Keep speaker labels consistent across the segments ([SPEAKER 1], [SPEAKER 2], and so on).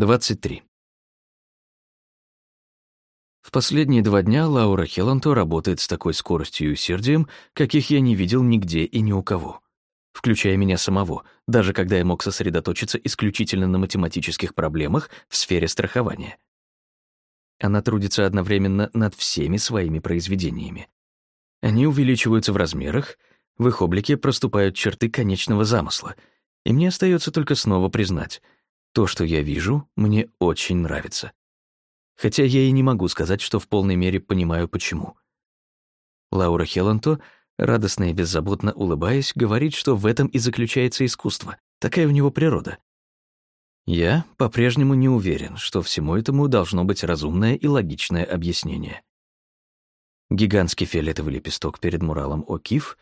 [SPEAKER 1] 23. В последние два дня Лаура Хелланто работает с такой скоростью и усердием, каких я не видел нигде и ни у кого, включая меня самого, даже когда я мог сосредоточиться исключительно на математических проблемах в сфере страхования. Она трудится одновременно над всеми своими произведениями. Они увеличиваются в размерах, в их облике проступают черты конечного замысла, и мне остается только снова признать, то, что я вижу, мне очень нравится. Хотя я и не могу сказать, что в полной мере понимаю, почему. Лаура Хелланто, радостно и беззаботно улыбаясь, говорит, что в этом и заключается искусство. Такая у него природа. Я по-прежнему не уверен, что всему этому должно быть разумное и логичное объяснение. Гигантский фиолетовый лепесток перед муралом О'Кив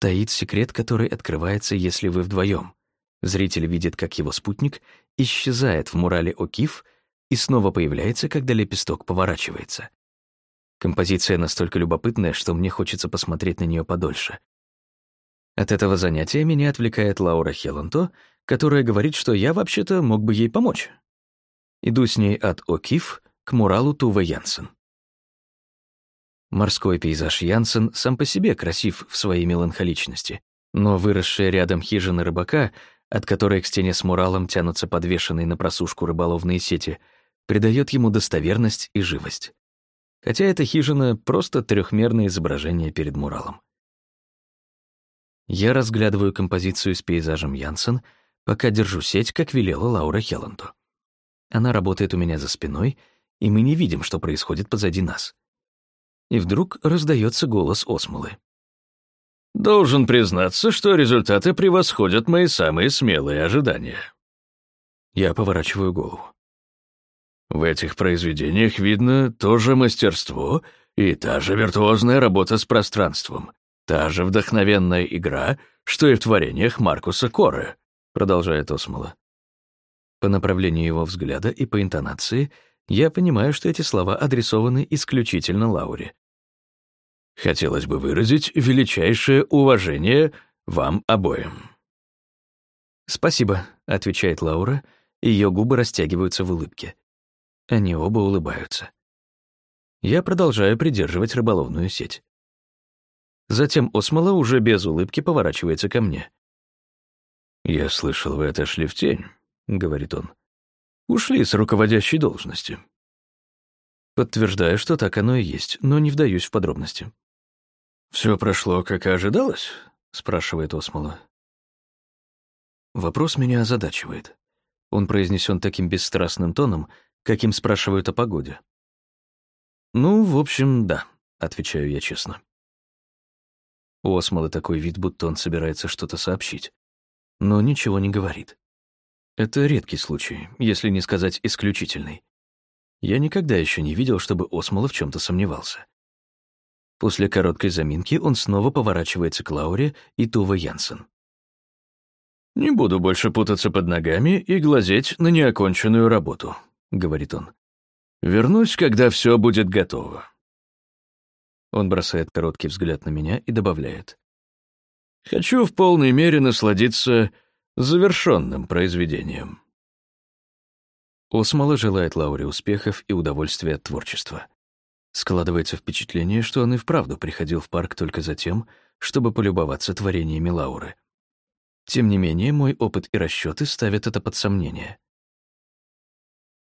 [SPEAKER 1] таит секрет, который открывается, если вы вдвоем. Зритель видит, как его спутник исчезает в мурале О'Кив и снова появляется, когда лепесток поворачивается. Композиция настолько любопытная, что мне хочется посмотреть на нее подольше. От этого занятия меня отвлекает Лаура Хелланто, которая говорит, что я вообще-то мог бы ей помочь. Иду с ней от О'Кив к муралу Тува Янсен. Морской пейзаж Янсен сам по себе красив в своей меланхоличности, но выросшая рядом хижина рыбака, от которой к стене с муралом тянутся подвешенные на просушку рыболовные сети, придает ему достоверность и живость. Хотя эта хижина — просто трехмерное изображение перед муралом. Я разглядываю композицию с пейзажем Янсен, пока держу сеть, как велела Лаура Хелланду. Она работает у меня за спиной, и мы не видим, что происходит позади нас и вдруг раздается голос Осмолы. «Должен признаться, что результаты превосходят мои самые смелые ожидания». Я поворачиваю голову. В этих произведениях видно то же мастерство и та же виртуозная работа с пространством, та же вдохновенная игра, что и в творениях Маркуса Коры, продолжает Осмола. По направлению его взгляда и по интонации я понимаю, что эти слова адресованы исключительно Лауре. Хотелось бы выразить величайшее уважение вам обоим. «Спасибо», — отвечает Лаура, ее губы растягиваются в улыбке. Они оба улыбаются. Я продолжаю придерживать рыболовную сеть. Затем Осмола уже без улыбки поворачивается ко мне. «Я слышал, вы отошли в тень», — говорит он. «Ушли с руководящей должности». Подтверждаю, что так оно и есть, но не вдаюсь в подробности. «Все прошло, как и ожидалось?» — спрашивает Осмола. Вопрос меня озадачивает. Он произнесен таким бесстрастным тоном, каким спрашивают о погоде. «Ну, в общем, да», — отвечаю я честно. У Осмола такой вид, будто он собирается что-то сообщить, но ничего не говорит. Это редкий случай, если не сказать исключительный. Я никогда еще не видел, чтобы Осмола в чем то сомневался. После короткой заминки он снова поворачивается к Лауре и Тува Янсен. «Не буду больше путаться под ногами и глазеть на неоконченную работу», — говорит он. «Вернусь, когда все будет готово». Он бросает короткий взгляд на меня и добавляет. «Хочу в полной мере насладиться завершенным произведением». Осмола желает Лауре успехов и удовольствия от творчества. Складывается впечатление, что он и вправду приходил в парк только за тем, чтобы полюбоваться творениями Лауры. Тем не менее, мой опыт и расчеты ставят это под сомнение.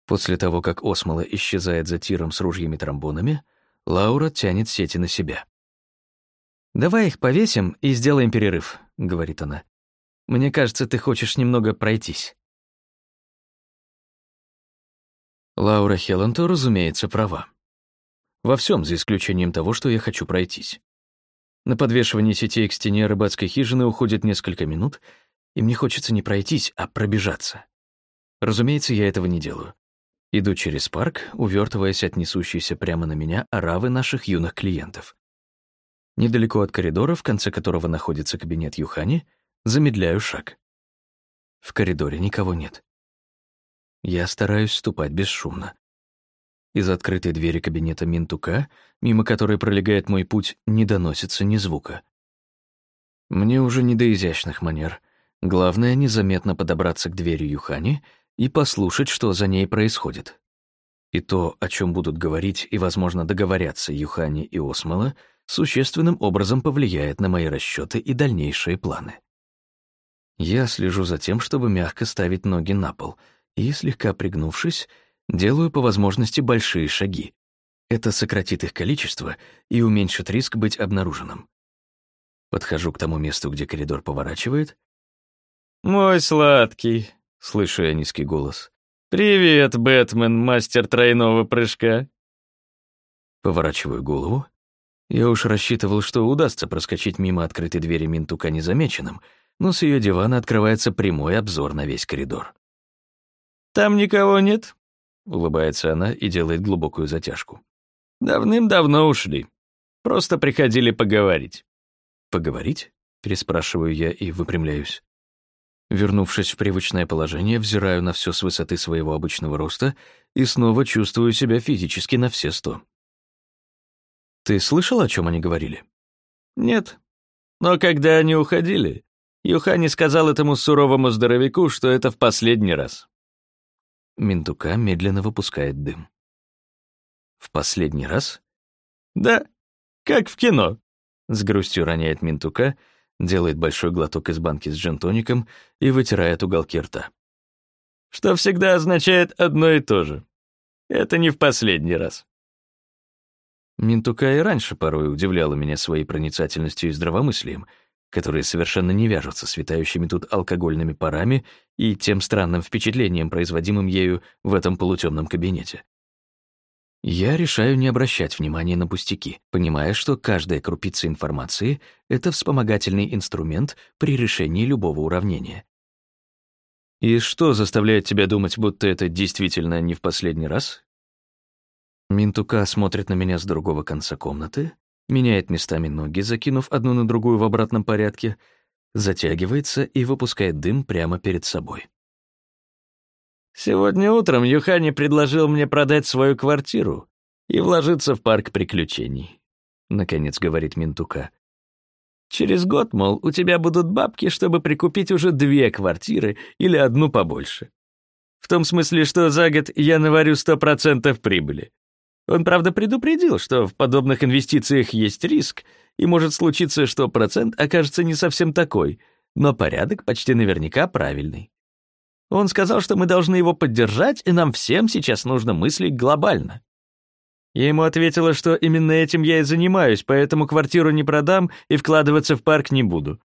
[SPEAKER 1] После того, как Осмола исчезает за тиром с ружьями-тромбонами, Лаура тянет сети на себя. «Давай их повесим и сделаем перерыв», — говорит она. «Мне кажется, ты хочешь немного пройтись». Лаура Хелланто, разумеется, права. Во всем, за исключением того, что я хочу пройтись. На подвешивание сетей к стене рыбацкой хижины уходит несколько минут, и мне хочется не пройтись, а пробежаться. Разумеется, я этого не делаю. Иду через парк, увертываясь от несущейся прямо на меня оравы наших юных клиентов. Недалеко от коридора, в конце которого находится кабинет Юхани, замедляю шаг. В коридоре никого нет. Я стараюсь ступать бесшумно. Из открытой двери кабинета Минтука, мимо которой пролегает мой путь, не доносится ни звука. Мне уже не до изящных манер. Главное — незаметно подобраться к двери Юхани и послушать, что за ней происходит. И то, о чем будут говорить и, возможно, договорятся Юхани и Осмола, существенным образом повлияет на мои расчеты и дальнейшие планы. Я слежу за тем, чтобы мягко ставить ноги на пол, и, слегка пригнувшись, делаю по возможности большие шаги. Это сократит их количество и уменьшит риск быть обнаруженным. Подхожу к тому месту, где коридор поворачивает.
[SPEAKER 2] «Мой сладкий», — слышу я низкий голос. «Привет, Бэтмен, мастер тройного прыжка».
[SPEAKER 1] Поворачиваю голову. Я уж рассчитывал, что удастся проскочить мимо открытой двери Минтука незамеченным, но с ее дивана открывается прямой обзор на весь коридор.
[SPEAKER 2] «Там никого нет?»
[SPEAKER 1] — улыбается она и делает глубокую затяжку.
[SPEAKER 2] «Давным-давно ушли. Просто приходили поговорить».
[SPEAKER 1] «Поговорить?» — переспрашиваю я и выпрямляюсь. Вернувшись в привычное положение, взираю на все с высоты своего обычного роста и снова чувствую себя физически на все сто. «Ты слышал, о чем они говорили?»
[SPEAKER 2] «Нет. Но когда они уходили, Юхани сказал этому суровому здоровяку, что это в последний раз».
[SPEAKER 1] Минтука медленно выпускает дым. «В последний раз?»
[SPEAKER 2] «Да, как в кино», — с грустью роняет Минтука — делает большой глоток из банки с джентоником и вытирает уголки рта. Что всегда означает одно и то же. Это не в последний раз.
[SPEAKER 1] Минтука и раньше порой удивляла меня своей проницательностью и здравомыслием, которые совершенно не вяжутся с витающими тут алкогольными парами и тем странным впечатлением, производимым ею в этом полутемном кабинете. Я решаю не обращать внимания на пустяки, понимая, что каждая крупица информации — это вспомогательный инструмент при решении любого уравнения. И что заставляет тебя думать, будто это действительно не в последний раз? Минтука смотрит на меня с другого конца комнаты, меняет местами ноги, закинув одну на другую в обратном порядке, затягивается и выпускает дым прямо перед собой.
[SPEAKER 2] Сегодня утром Юхани предложил мне продать свою квартиру и вложиться в парк приключений. Наконец говорит Минтука. Через год, мол, у тебя будут бабки, чтобы прикупить уже две квартиры или одну побольше. В том смысле, что за год я наварю сто процентов прибыли. Он, правда, предупредил, что в подобных инвестициях есть риск, и может случиться, что процент окажется не совсем такой, но порядок почти наверняка правильный. Он сказал, что мы должны его поддержать, и нам всем сейчас нужно мыслить глобально. Я ему ответила, что именно этим я и занимаюсь, поэтому квартиру не продам и вкладываться в парк не буду.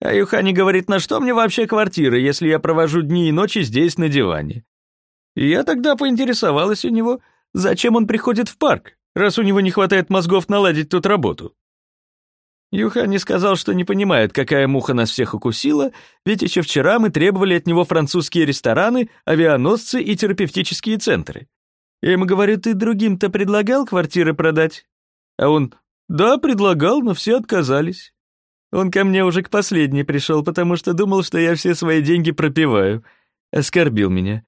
[SPEAKER 2] А Юхани говорит, на что мне вообще квартира, если я провожу дни и ночи здесь на диване? И я тогда поинтересовалась у него, зачем он приходит в парк, раз у него не хватает мозгов наладить тут работу. Юхани сказал, что не понимает, какая муха нас всех укусила, ведь еще вчера мы требовали от него французские рестораны, авианосцы и терапевтические центры. Я ему говорю, ты другим-то предлагал квартиры продать? А он, да, предлагал, но все отказались. Он ко мне уже к последней пришел, потому что думал, что я все свои деньги пропиваю. Оскорбил меня.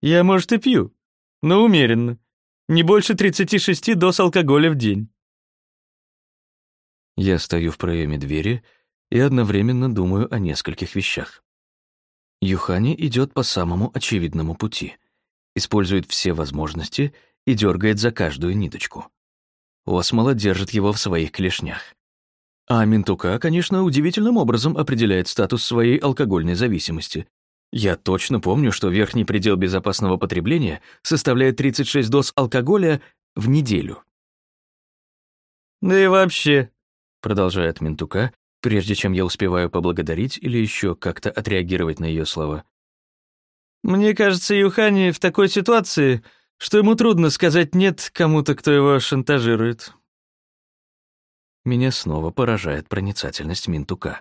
[SPEAKER 2] Я, может, и пью, но умеренно. Не больше 36 доз алкоголя в день.
[SPEAKER 1] Я стою в проеме двери и одновременно думаю о нескольких вещах. Юхани идет по самому очевидному пути, использует все возможности и дергает за каждую ниточку. Осмола держит его в своих клешнях. А Ментука, конечно, удивительным образом определяет статус своей алкогольной зависимости. Я точно помню, что верхний предел безопасного потребления составляет 36 доз алкоголя в неделю.
[SPEAKER 2] «Да и вообще,
[SPEAKER 1] продолжает Ментука, прежде чем я успеваю поблагодарить или еще как-то отреагировать на ее слова.
[SPEAKER 2] «Мне кажется, Юхани в такой ситуации, что ему трудно сказать «нет» кому-то, кто его шантажирует».
[SPEAKER 1] Меня снова поражает проницательность Минтука.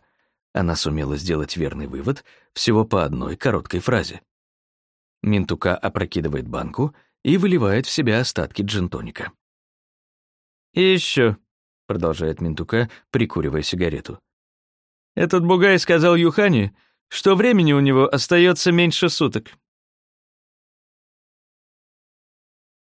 [SPEAKER 1] Она сумела сделать верный вывод всего по одной короткой фразе. Минтука опрокидывает банку и выливает в себя остатки джинтоника.
[SPEAKER 2] «И еще», —
[SPEAKER 1] продолжает Минтука, прикуривая сигарету.
[SPEAKER 2] «Этот бугай сказал Юхани, что времени у него остается меньше суток.